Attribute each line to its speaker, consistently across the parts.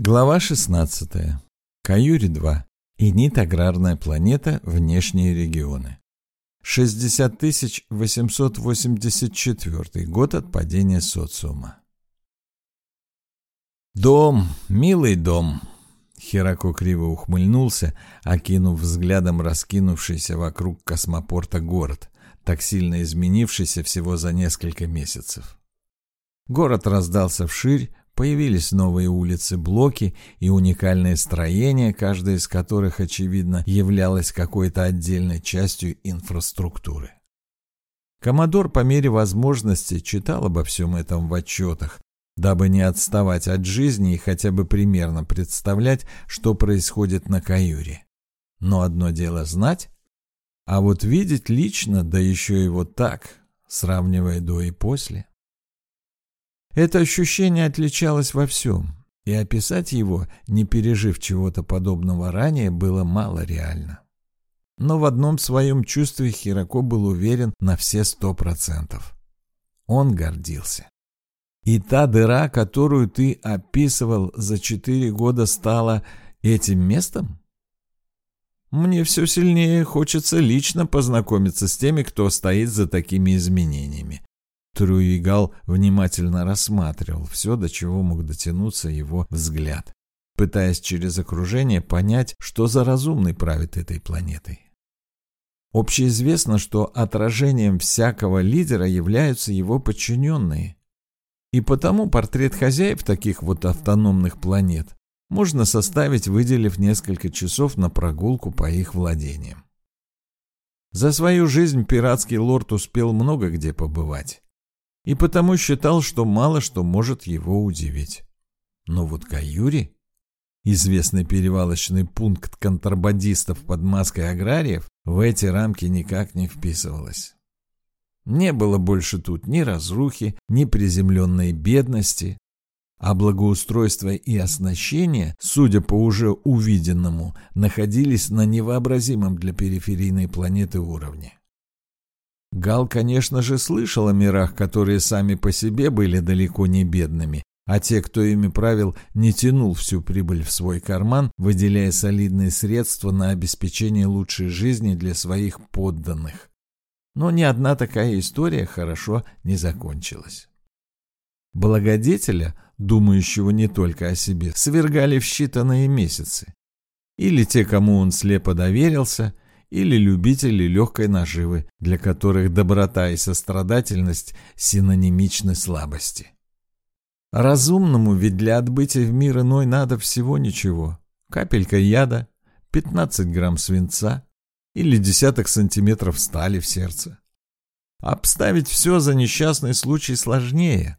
Speaker 1: Глава 16. Каюри-2. Инит аграрная планета. Внешние регионы. 60 884 год от падения социума. «Дом, милый дом!» Херако криво ухмыльнулся, окинув взглядом раскинувшийся вокруг космопорта город, так сильно изменившийся всего за несколько месяцев. Город раздался вширь, Появились новые улицы, блоки и уникальные строения, каждая из которых, очевидно, являлась какой-то отдельной частью инфраструктуры. Коммодор по мере возможности читал обо всем этом в отчетах, дабы не отставать от жизни и хотя бы примерно представлять, что происходит на Каюре. Но одно дело знать, а вот видеть лично, да еще и вот так, сравнивая до и после. Это ощущение отличалось во всем, и описать его, не пережив чего-то подобного ранее, было мало реально. Но в одном своем чувстве Хирако был уверен на все сто процентов. Он гордился. И та дыра, которую ты описывал за четыре года, стала этим местом? Мне все сильнее хочется лично познакомиться с теми, кто стоит за такими изменениями. Труигал внимательно рассматривал все, до чего мог дотянуться его взгляд, пытаясь через окружение понять, что за разумный правит этой планетой. Общеизвестно, что отражением всякого лидера являются его подчиненные. И потому портрет хозяев таких вот автономных планет можно составить, выделив несколько часов на прогулку по их владениям. За свою жизнь пиратский лорд успел много где побывать и потому считал, что мало что может его удивить. Но вот Каюри, известный перевалочный пункт контрабандистов под маской аграриев, в эти рамки никак не вписывалась. Не было больше тут ни разрухи, ни приземленной бедности, а благоустройство и оснащение, судя по уже увиденному, находились на невообразимом для периферийной планеты уровне. Гал, конечно же, слышал о мирах, которые сами по себе были далеко не бедными, а те, кто ими правил, не тянул всю прибыль в свой карман, выделяя солидные средства на обеспечение лучшей жизни для своих подданных. Но ни одна такая история хорошо не закончилась. Благодетеля, думающего не только о себе, свергали в считанные месяцы. Или те, кому он слепо доверился – или любители легкой наживы, для которых доброта и сострадательность синонимичны слабости. Разумному ведь для отбытия в мир иной надо всего ничего. Капелька яда, 15 грамм свинца или десяток сантиметров стали в сердце. Обставить все за несчастный случай сложнее.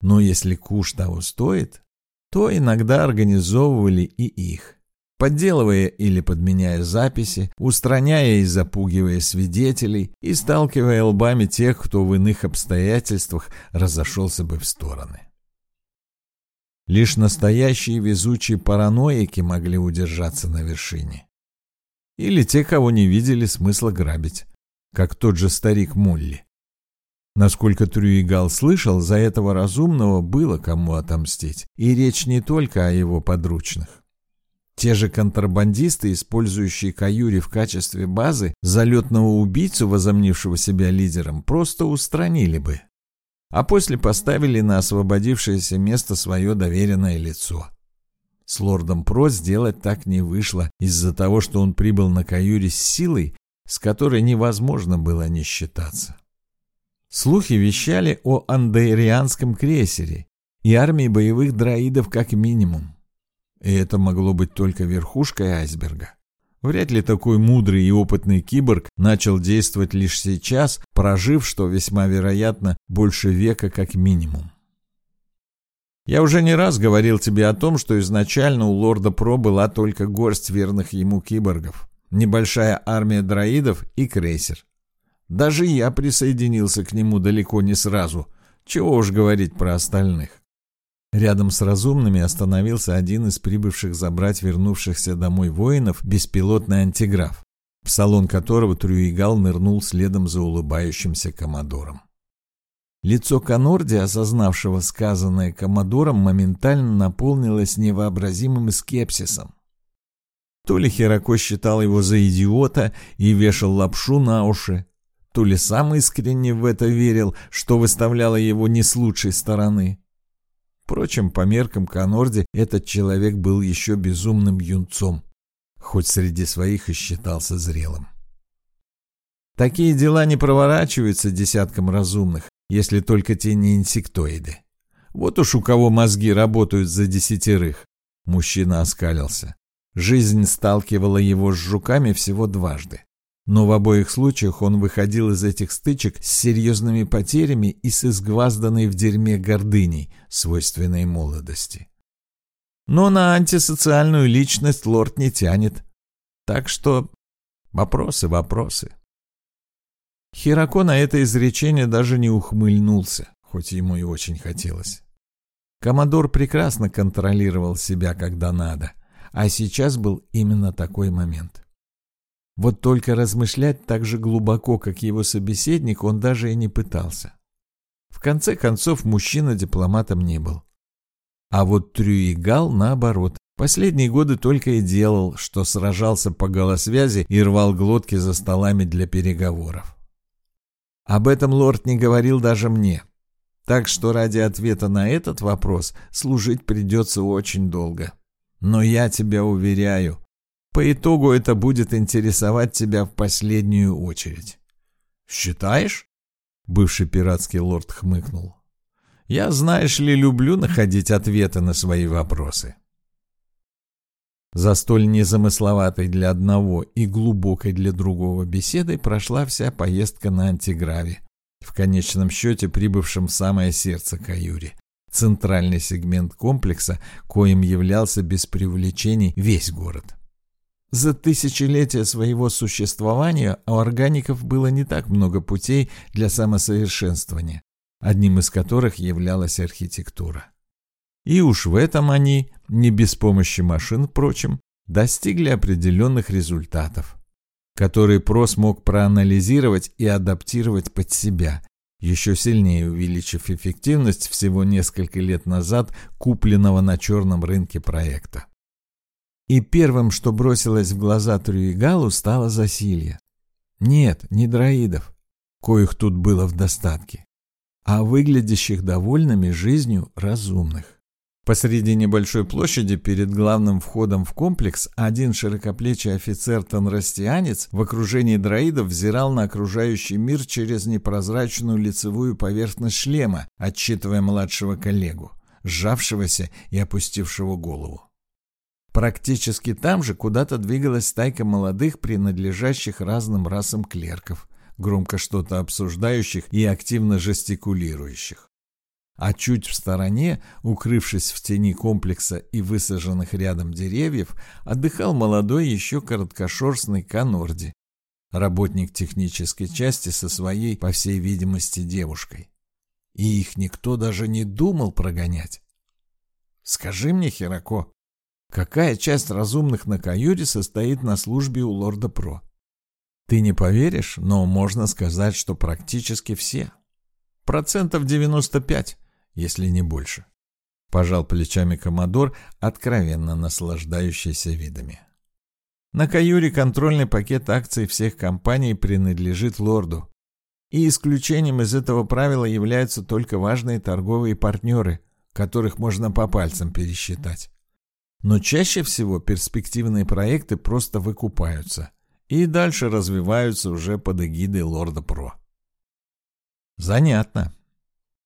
Speaker 1: Но если куш того стоит, то иногда организовывали и их подделывая или подменяя записи, устраняя и запугивая свидетелей и сталкивая лбами тех, кто в иных обстоятельствах разошелся бы в стороны. Лишь настоящие везучие параноики могли удержаться на вершине. Или те, кого не видели смысла грабить, как тот же старик Мулли. Насколько Трюигал слышал, за этого разумного было кому отомстить, и речь не только о его подручных. Те же контрабандисты, использующие Каюри в качестве базы, залетного убийцу, возомнившего себя лидером, просто устранили бы. А после поставили на освободившееся место свое доверенное лицо. С лордом Про сделать так не вышло из-за того, что он прибыл на Каюре с силой, с которой невозможно было не считаться. Слухи вещали о андерианском крейсере и армии боевых дроидов как минимум. И это могло быть только верхушкой айсберга. Вряд ли такой мудрый и опытный киборг начал действовать лишь сейчас, прожив, что весьма вероятно, больше века как минимум. Я уже не раз говорил тебе о том, что изначально у лорда Про была только горсть верных ему киборгов, небольшая армия дроидов и крейсер. Даже я присоединился к нему далеко не сразу, чего уж говорить про остальных. Рядом с разумными остановился один из прибывших забрать вернувшихся домой воинов беспилотный антиграф, в салон которого Трюигал нырнул следом за улыбающимся комодором. Лицо Конорди, осознавшего сказанное Комодором, моментально наполнилось невообразимым скепсисом. То ли Херако считал его за идиота и вешал лапшу на уши, то ли сам искренне в это верил, что выставляло его не с лучшей стороны. Впрочем, по меркам Конорди этот человек был еще безумным юнцом, хоть среди своих и считался зрелым. Такие дела не проворачиваются десяткам разумных, если только те не инсектоиды. Вот уж у кого мозги работают за десятерых. Мужчина оскалился. Жизнь сталкивала его с жуками всего дважды. Но в обоих случаях он выходил из этих стычек с серьезными потерями и с изгвазданной в дерьме гордыней, свойственной молодости. Но на антисоциальную личность лорд не тянет. Так что вопросы, вопросы. Хирако на это изречение даже не ухмыльнулся, хоть ему и очень хотелось. Комодор прекрасно контролировал себя, когда надо, а сейчас был именно такой момент. Вот только размышлять так же глубоко, как его собеседник, он даже и не пытался. В конце концов, мужчина дипломатом не был. А вот Трюигал, наоборот, последние годы только и делал, что сражался по голосвязи и рвал глотки за столами для переговоров. Об этом лорд не говорил даже мне. Так что ради ответа на этот вопрос служить придется очень долго. Но я тебя уверяю, по итогу это будет интересовать тебя в последнюю очередь. «Считаешь?» — бывший пиратский лорд хмыкнул. «Я, знаешь ли, люблю находить ответы на свои вопросы». За столь незамысловатой для одного и глубокой для другого беседой прошла вся поездка на антиграве, в конечном счете прибывшем в самое сердце Каюри, центральный сегмент комплекса, коим являлся без преувеличений весь город. За тысячелетия своего существования у органиков было не так много путей для самосовершенствования, одним из которых являлась архитектура. И уж в этом они, не без помощи машин, впрочем, достигли определенных результатов, которые ПРО мог проанализировать и адаптировать под себя, еще сильнее увеличив эффективность всего несколько лет назад купленного на черном рынке проекта. И первым, что бросилось в глаза Трюигалу, стало засилье. Нет, не дроидов, коих тут было в достатке, а выглядящих довольными жизнью разумных. Посреди небольшой площади перед главным входом в комплекс один широкоплечий офицер-тонрастианец в окружении дроидов взирал на окружающий мир через непрозрачную лицевую поверхность шлема, отчитывая младшего коллегу, сжавшегося и опустившего голову. Практически там же куда-то двигалась стайка молодых, принадлежащих разным расам клерков, громко что-то обсуждающих и активно жестикулирующих. А чуть в стороне, укрывшись в тени комплекса и высаженных рядом деревьев, отдыхал молодой еще короткошерстный Канорди, работник технической части со своей, по всей видимости, девушкой. И их никто даже не думал прогонять. «Скажи мне, Херако, какая часть разумных на каюре состоит на службе у лорда Про?» «Ты не поверишь, но можно сказать, что практически все. Процентов 95» если не больше. Пожал плечами Комодор, откровенно наслаждающийся видами. На Каюре контрольный пакет акций всех компаний принадлежит лорду. И исключением из этого правила являются только важные торговые партнеры, которых можно по пальцам пересчитать. Но чаще всего перспективные проекты просто выкупаются и дальше развиваются уже под эгидой лорда Про. Занятно.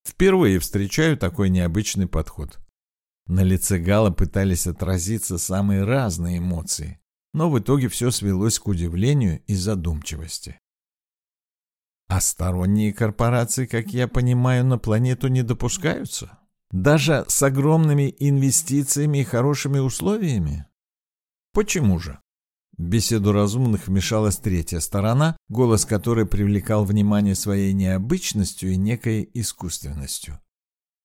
Speaker 1: Впервые встречаю такой необычный подход. На лице Гала пытались отразиться самые разные эмоции, но в итоге все свелось к удивлению и задумчивости. А сторонние корпорации, как я понимаю, на планету не допускаются? Даже с огромными инвестициями и хорошими условиями? Почему же? В беседу разумных вмешалась третья сторона, голос которой привлекал внимание своей необычностью и некой искусственностью.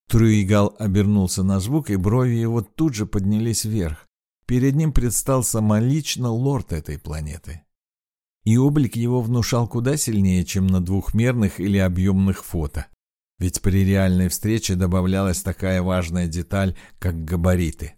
Speaker 1: Труигал обернулся на звук, и брови его тут же поднялись вверх. Перед ним предстал самолично лорд этой планеты. И облик его внушал куда сильнее, чем на двухмерных или объемных фото. Ведь при реальной встрече добавлялась такая важная деталь, как габариты.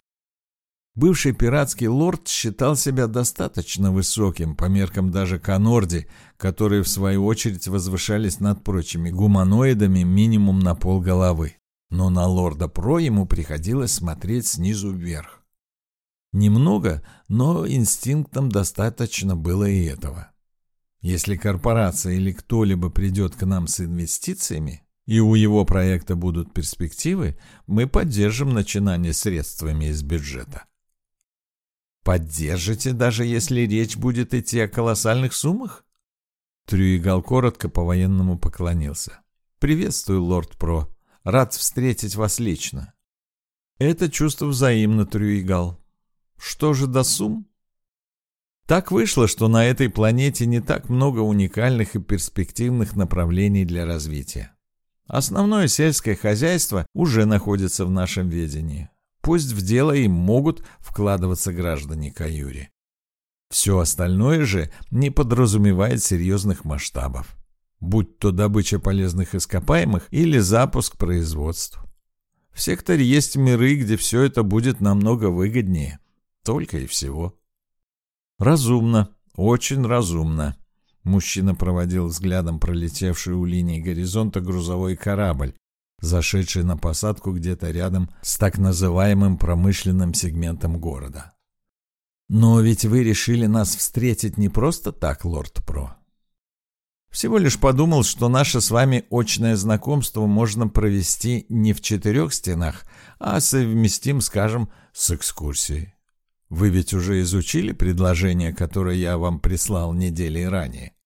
Speaker 1: Бывший пиратский лорд считал себя достаточно высоким по меркам даже Конорди, которые в свою очередь возвышались над прочими гуманоидами минимум на пол головы. Но на лорда Про ему приходилось смотреть снизу вверх. Немного, но инстинктом достаточно было и этого. Если корпорация или кто-либо придет к нам с инвестициями, и у его проекта будут перспективы, мы поддержим начинание средствами из бюджета. Поддержите, даже если речь будет идти о колоссальных суммах? Трюигал коротко по-военному поклонился. «Приветствую, лорд Про. Рад встретить вас лично». «Это чувство взаимно, Трюигал. Что же до сумм?» Так вышло, что на этой планете не так много уникальных и перспективных направлений для развития. Основное сельское хозяйство уже находится в нашем ведении. Пусть в дело и могут вкладываться граждане Каюри. Все остальное же не подразумевает серьезных масштабов, будь то добыча полезных ископаемых или запуск производств. В секторе есть миры, где все это будет намного выгоднее. Только и всего. Разумно, очень разумно. Мужчина проводил взглядом пролетевший у линии горизонта грузовой корабль, зашедший на посадку где-то рядом с так называемым промышленным сегментом города. «Но ведь вы решили нас встретить не просто так, лорд Про. Всего лишь подумал, что наше с вами очное знакомство можно провести не в четырех стенах, а совместим, скажем, с экскурсией. Вы ведь уже изучили предложение, которое я вам прислал недели ранее?»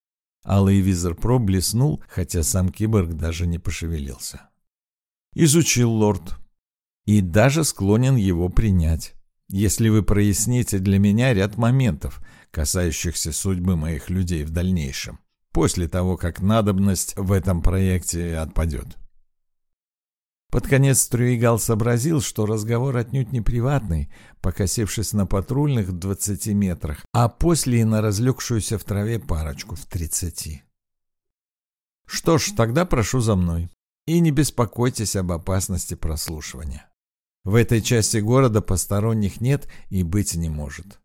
Speaker 1: Алый визор Про блеснул, хотя сам киборг даже не пошевелился. Изучил лорд. И даже склонен его принять. Если вы проясните для меня ряд моментов, касающихся судьбы моих людей в дальнейшем, после того, как надобность в этом проекте отпадет. Под конец Трюигал сообразил, что разговор отнюдь не приватный, покосившись на патрульных в двадцати метрах, а после и на разлегшуюся в траве парочку в тридцати. «Что ж, тогда прошу за мной. И не беспокойтесь об опасности прослушивания. В этой части города посторонних нет и быть не может.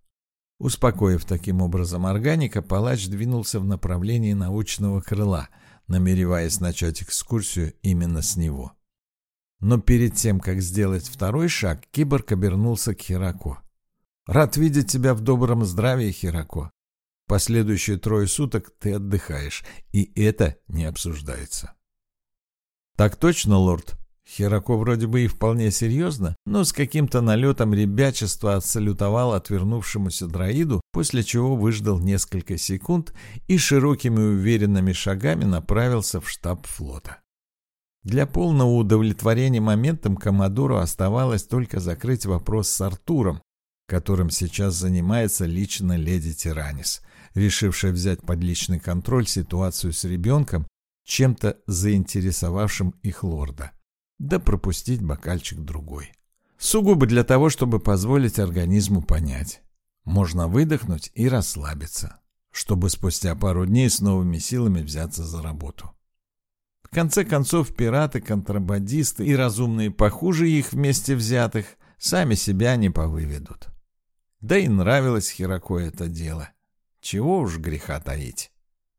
Speaker 1: Успокоив таким образом органика, палач двинулся в направлении научного крыла, намереваясь начать экскурсию именно с него. Но перед тем, как сделать второй шаг, киборг обернулся к Хирако. «Рад видеть тебя в добром здравии, Хирако. Последующие трое суток ты отдыхаешь, и это не обсуждается». «Так точно, лорд?» Херако вроде бы и вполне серьезно, но с каким-то налетом ребячества отсалютовал отвернувшемуся дроиду, после чего выждал несколько секунд и широкими уверенными шагами направился в штаб флота. Для полного удовлетворения моментом Комодору оставалось только закрыть вопрос с Артуром, которым сейчас занимается лично леди Тиранис, решившая взять под личный контроль ситуацию с ребенком чем-то заинтересовавшим их лорда. Да пропустить бокальчик другой. Сугубо для того, чтобы позволить организму понять. Можно выдохнуть и расслабиться, чтобы спустя пару дней с новыми силами взяться за работу. В конце концов, пираты, контрабандисты и разумные похуже их вместе взятых сами себя не повыведут. Да и нравилось Херако это дело. Чего уж греха таить.